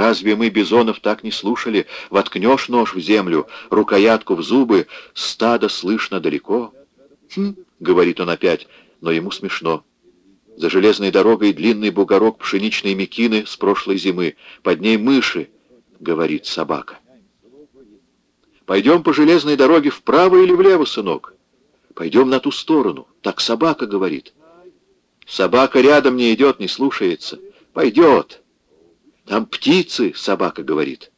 Разве мы бизонов так не слушали? Воткнешь нож в землю, рукоятку в зубы, стадо слышно далеко. «Хм», — говорит он опять, но ему смешно. За железной дорогой длинный бугорок пшеничной мекины с прошлой зимы. Под ней мыши, — говорит собака. Пойдем по железной дороге вправо или влево, сынок? Пойдем на ту сторону. Так собака говорит. Собака рядом не идет, не слушается. Пойдет. Там птицы, собака говорит.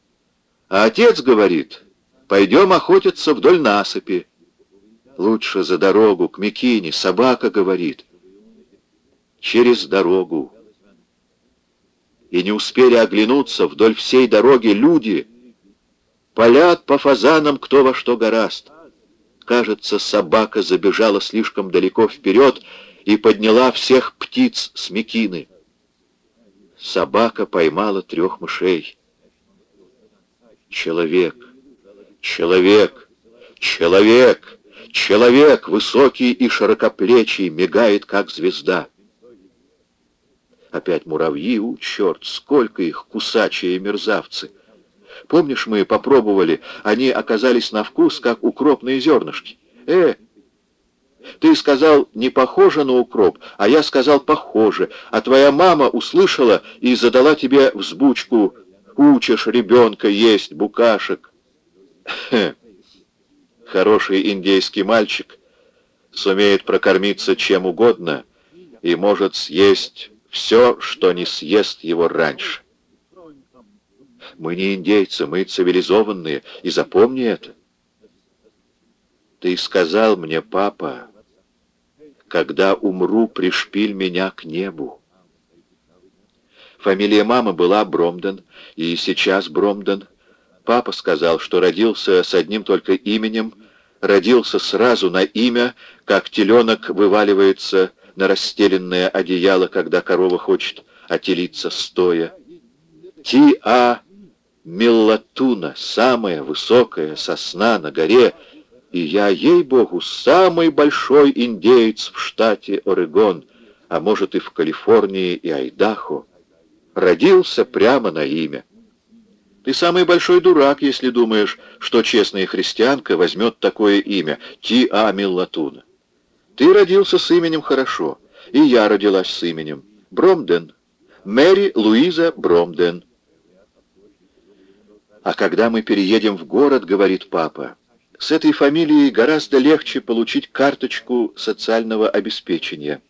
А отец говорит, пойдем охотиться вдоль насыпи. Лучше за дорогу, к Микине, собака говорит. Через дорогу. И не успели оглянуться вдоль всей дороги люди — Полят по фазанам кто во что гораст. Кажется, собака забежала слишком далеко вперед и подняла всех птиц с мекины. Собака поймала трех мышей. Человек, человек, человек, человек, высокий и широкоплечий, мигает, как звезда. Опять муравьи, у, черт, сколько их, кусачие мерзавцы! Помнишь, мы попробовали, они оказались на вкус, как укропные зернышки. Э, ты сказал, не похоже на укроп, а я сказал, похоже, а твоя мама услышала и задала тебе взбучку «Учишь ребенка есть букашек». Хороший индейский мальчик сумеет прокормиться чем угодно и может съесть все, что не съест его раньше. Мы не индейцы, мы цивилизованные, и запомни это. Ты сказал мне, папа, когда умру, пришпиль меня к небу. Фамилия мамы была Бромден, и сейчас Бромден. Папа сказал, что родился с одним только именем, родился сразу на имя, как теленок вываливается на расстеленное одеяло, когда корова хочет отелиться стоя. Ти-А Меллатуна, самая высокая сосна на горе, и я, ей-богу, самый большой индеец в штате Орегон, а может и в Калифорнии и Айдахо, родился прямо на имя. Ты самый большой дурак, если думаешь, что честная христианка возьмет такое имя, Ти-А Меллатуна. Ты родился с именем хорошо, и я родилась с именем Бромден, Мэри Луиза Бромден. А когда мы переедем в город, говорит папа, с этой фамилией гораздо легче получить карточку социального обеспечения.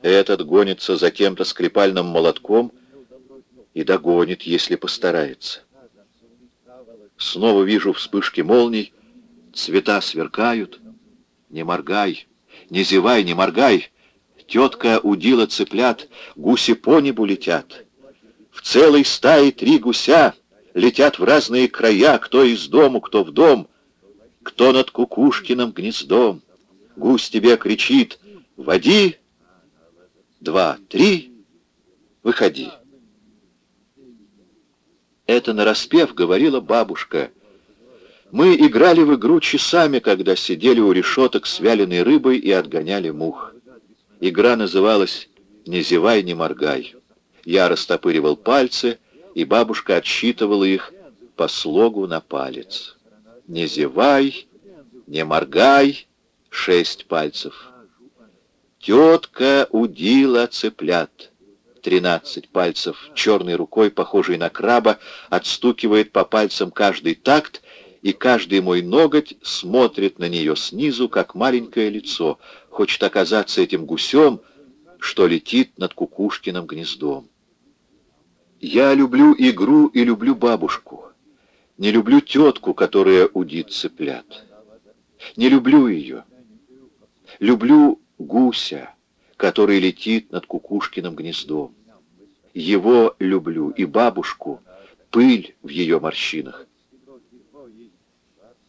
Этот гонится за кем-то скрипальным молотком и догонит, если постарается. Снова вижу вспышки молний, цвета сверкают. Не моргай, не зевай, не моргай. Тетка удила цыплят, гуси по небу летят. В целой стае три гуся летят в разные края, кто из дому, кто в дом, кто над Кукушкиным гнездом. Гусь тебе кричит «Води!» Два, три, выходи. Это нараспев говорила бабушка. Мы играли в игру часами, когда сидели у решеток с вяленой рыбой и отгоняли мух. Игра называлась «Не зевай, не моргай». Я растопыривал пальцы, и бабушка отсчитывала их по слогу на палец. «Не зевай, не моргай» — шесть пальцев. «Тетка удила цыплят» — тринадцать пальцев. Черной рукой, похожей на краба, отстукивает по пальцам каждый такт, и каждый мой ноготь смотрит на нее снизу, как маленькое лицо, хочет оказаться этим гусем, что летит над Кукушкиным гнездом. Я люблю игру и люблю бабушку. Не люблю тетку, которая удит цыплят. Не люблю ее. Люблю гуся, который летит над Кукушкиным гнездом. Его люблю и бабушку, пыль в ее морщинах.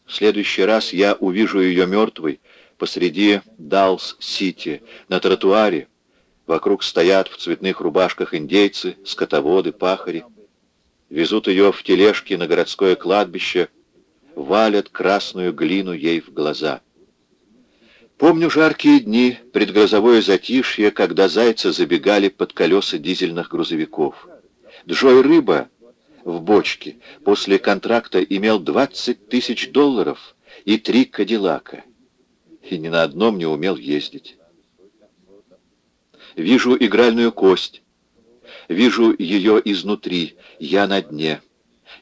В следующий раз я увижу ее мертвой посреди Далс-Сити, на тротуаре, Вокруг стоят в цветных рубашках индейцы, скотоводы, пахари. Везут ее в тележке на городское кладбище, валят красную глину ей в глаза. Помню жаркие дни, предгрозовое затишье, когда зайцы забегали под колеса дизельных грузовиков. Джой Рыба в бочке после контракта имел 20 тысяч долларов и три кадиллака. И ни на одном не умел ездить. Вижу игральную кость. Вижу ее изнутри. Я на дне.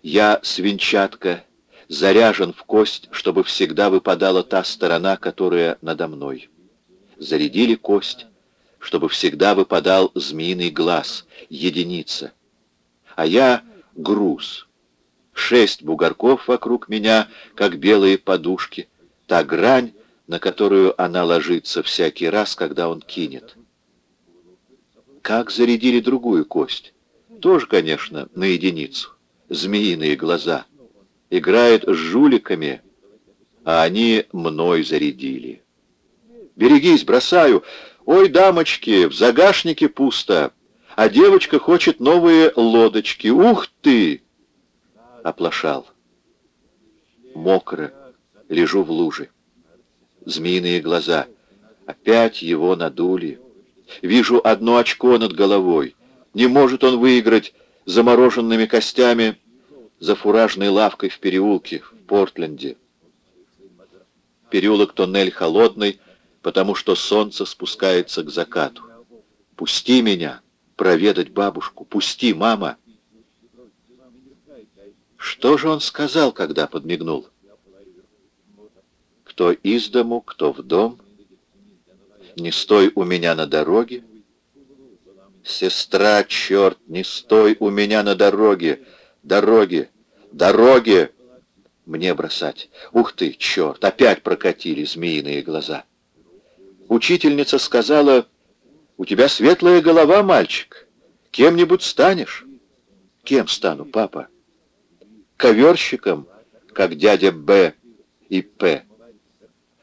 Я свинчатка, заряжен в кость, чтобы всегда выпадала та сторона, которая надо мной. Зарядили кость, чтобы всегда выпадал змеиный глаз, единица. А я груз. Шесть бугорков вокруг меня, как белые подушки, та грань, на которую она ложится всякий раз, когда он кинет. Как зарядили другую кость? Тоже, конечно, на единицу. Змеиные глаза. Играет с жуликами, а они мной зарядили. Берегись, бросаю. Ой, дамочки, в загашнике пусто, а девочка хочет новые лодочки. Ух ты! Оплошал. Мокро. Лежу в луже. Змеиные глаза. Опять его надули. Вижу одно очко над головой. Не может он выиграть замороженными костями за фуражной лавкой в переулке в Портленде. Переулок-тоннель холодный, потому что солнце спускается к закату. Пусти меня проведать бабушку. Пусти, мама. Что же он сказал, когда подмигнул? Кто из дому, кто в дом — не стой у меня на дороге. Сестра, черт, не стой у меня на дороге, дороге, дороге. Мне бросать. Ух ты, черт, опять прокатили змеиные глаза. Учительница сказала, у тебя светлая голова, мальчик. Кем-нибудь станешь? Кем стану, папа? Коверщиком, как дядя Б и П.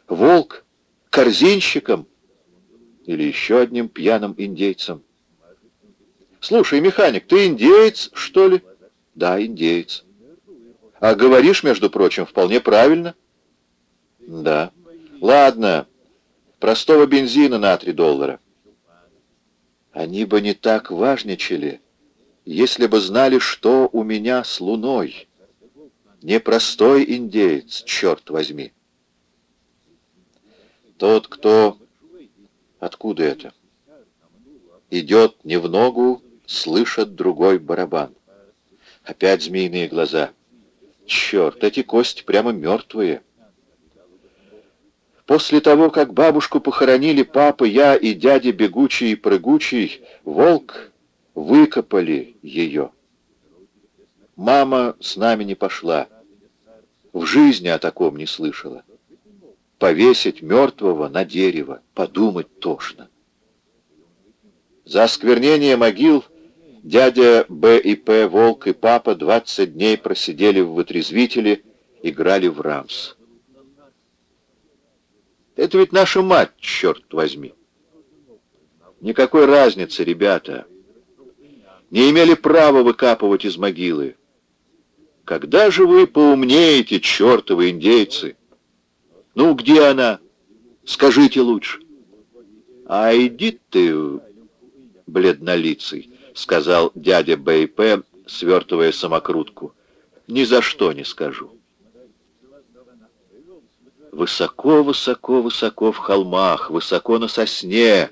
Волк, корзинщиком, или еще одним пьяным индейцем. «Слушай, механик, ты индеец, что ли?» «Да, индеец». «А говоришь, между прочим, вполне правильно?» «Да». «Ладно, простого бензина на три доллара». Они бы не так важничали, если бы знали, что у меня с луной. Непростой индеец, черт возьми. Тот, кто Откуда это? Идет не в ногу, слышат другой барабан. Опять змеиные глаза. Черт, эти кости прямо мертвые. После того, как бабушку похоронили папа, я и дядя Бегучий и Прыгучий, волк, выкопали ее. Мама с нами не пошла. В жизни о таком не слышала повесить мертвого на дерево, подумать тошно. За осквернение могил дядя Б и П, Волк и папа 20 дней просидели в вытрезвителе, играли в рамс. Это ведь наша мать, черт возьми. Никакой разницы, ребята. Не имели права выкапывать из могилы. Когда же вы поумнеете, чертовы индейцы? Ну, где она? Скажите лучше. А иди ты, бледнолицый, сказал дядя Б.П., свертывая самокрутку. Ни за что не скажу. Высоко, высоко, высоко в холмах, высоко на сосне,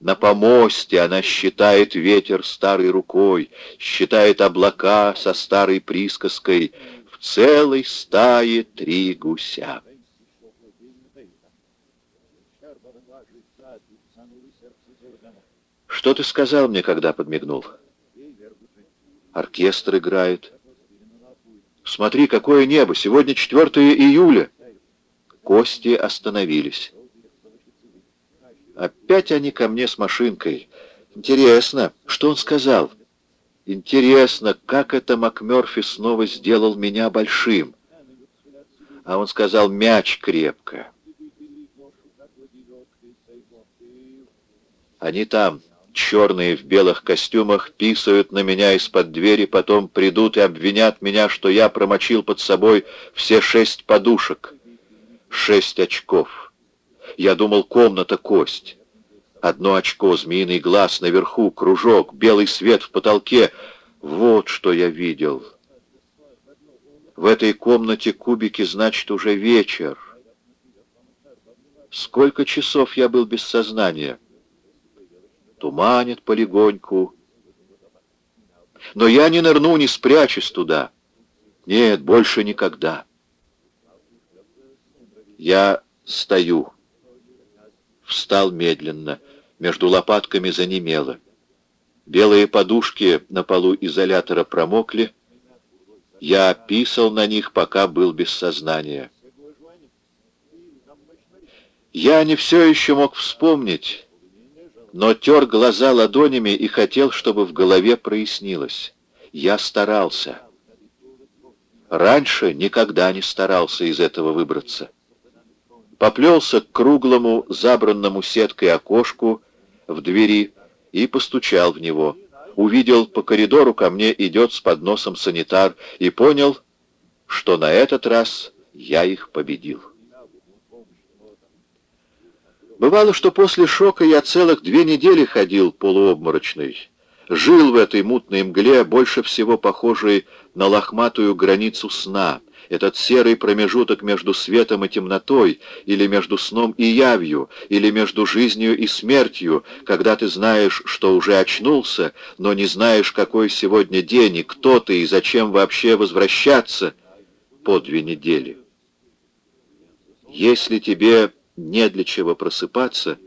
на помосте она считает ветер старой рукой, считает облака со старой присказкой «В целой стае три гуся». Что ты сказал мне, когда подмигнул? Оркестр играет. Смотри, какое небо! Сегодня 4 июля. Кости остановились. Опять они ко мне с машинкой. Интересно, что он сказал? Интересно, как это МакМёрфи снова сделал меня большим? А он сказал, мяч крепко. Они там, черные в белых костюмах, писают на меня из-под двери, потом придут и обвинят меня, что я промочил под собой все шесть подушек. Шесть очков. Я думал, комната кость. Одно очко, змеиный глаз наверху, кружок, белый свет в потолке. Вот что я видел. В этой комнате кубики, значит, уже вечер. Сколько часов я был без сознания? Туманит полегоньку. Но я не нырну, не спрячусь туда. Нет, больше никогда. Я стою. Встал медленно, между лопатками занемело. Белые подушки на полу изолятора промокли. Я писал на них, пока был без сознания. Я не все еще мог вспомнить, но тер глаза ладонями и хотел, чтобы в голове прояснилось. Я старался. Раньше никогда не старался из этого выбраться. Поплелся к круглому, забранному сеткой окошку в двери и постучал в него. Увидел, по коридору ко мне идет с подносом санитар и понял, что на этот раз я их победил. Бывало, что после шока я целых две недели ходил полуобморочный, жил в этой мутной мгле, больше всего похожей на лохматую границу сна, этот серый промежуток между светом и темнотой, или между сном и явью, или между жизнью и смертью, когда ты знаешь, что уже очнулся, но не знаешь, какой сегодня день, и кто ты, и зачем вообще возвращаться по две недели. Если тебе не для чего просыпаться,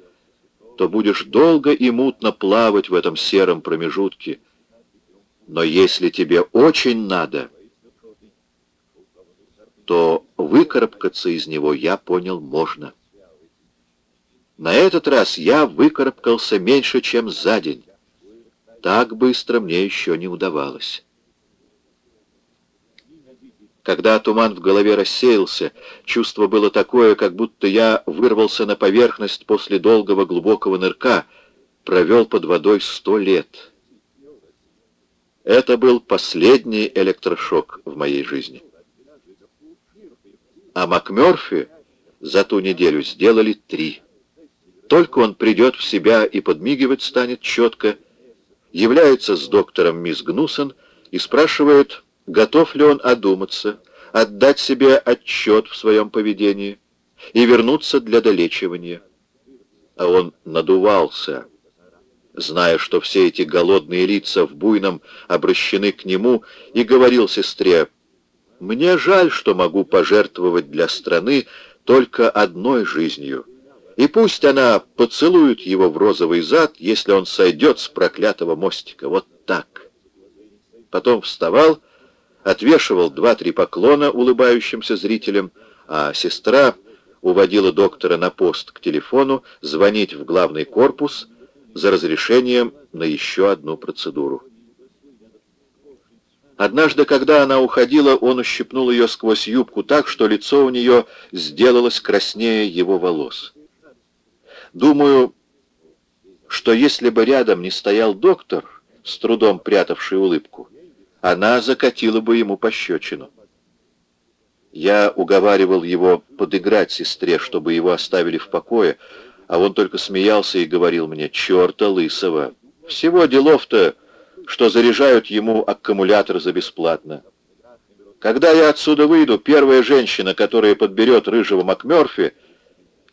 то будешь долго и мутно плавать в этом сером промежутке. Но если тебе очень надо, то выкарабкаться из него, я понял, можно. На этот раз я выкарабкался меньше, чем за день. Так быстро мне еще не удавалось. Когда туман в голове рассеялся, чувство было такое, как будто я вырвался на поверхность после долгого глубокого нырка, провел под водой сто лет. Это был последний электрошок в моей жизни. А МакМёрфи за ту неделю сделали три. Только он придет в себя и подмигивать станет четко, является с доктором мисс Гнусон и спрашивает готов ли он одуматься, отдать себе отчет в своем поведении и вернуться для долечивания. А он надувался, зная, что все эти голодные лица в буйном обращены к нему, и говорил сестре, «Мне жаль, что могу пожертвовать для страны только одной жизнью, и пусть она поцелует его в розовый зад, если он сойдет с проклятого мостика, вот так». Потом вставал отвешивал два-три поклона улыбающимся зрителям, а сестра уводила доктора на пост к телефону звонить в главный корпус за разрешением на еще одну процедуру. Однажды, когда она уходила, он ущипнул ее сквозь юбку так, что лицо у нее сделалось краснее его волос. Думаю, что если бы рядом не стоял доктор, с трудом прятавший улыбку, она закатила бы ему пощечину. Я уговаривал его подыграть сестре, чтобы его оставили в покое, а он только смеялся и говорил мне, «Черта лысого! Всего делов-то, что заряжают ему аккумулятор за бесплатно. Когда я отсюда выйду, первая женщина, которая подберет рыжего МакМёрфи,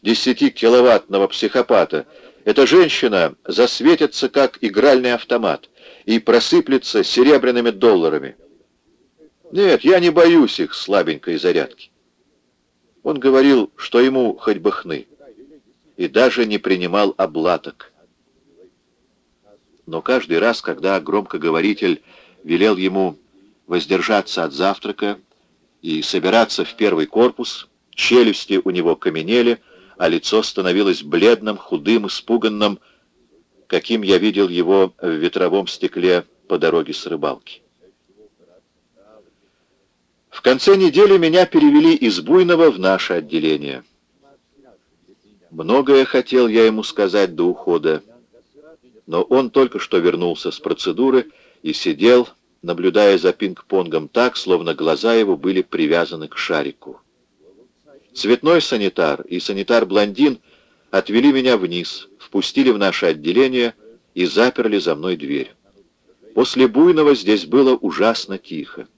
десятикиловаттного психопата, эта женщина засветится, как игральный автомат» и просыплется серебряными долларами. Нет, я не боюсь их слабенькой зарядки. Он говорил, что ему хоть бы хны, и даже не принимал облаток. Но каждый раз, когда громкоговоритель велел ему воздержаться от завтрака и собираться в первый корпус, челюсти у него каменели, а лицо становилось бледным, худым, испуганным, каким я видел его в ветровом стекле по дороге с рыбалки. В конце недели меня перевели из Буйного в наше отделение. Многое хотел я ему сказать до ухода, но он только что вернулся с процедуры и сидел, наблюдая за пинг-понгом так, словно глаза его были привязаны к шарику. Цветной санитар и санитар-блондин отвели меня вниз — впустили в наше отделение и заперли за мной дверь. После буйного здесь было ужасно тихо.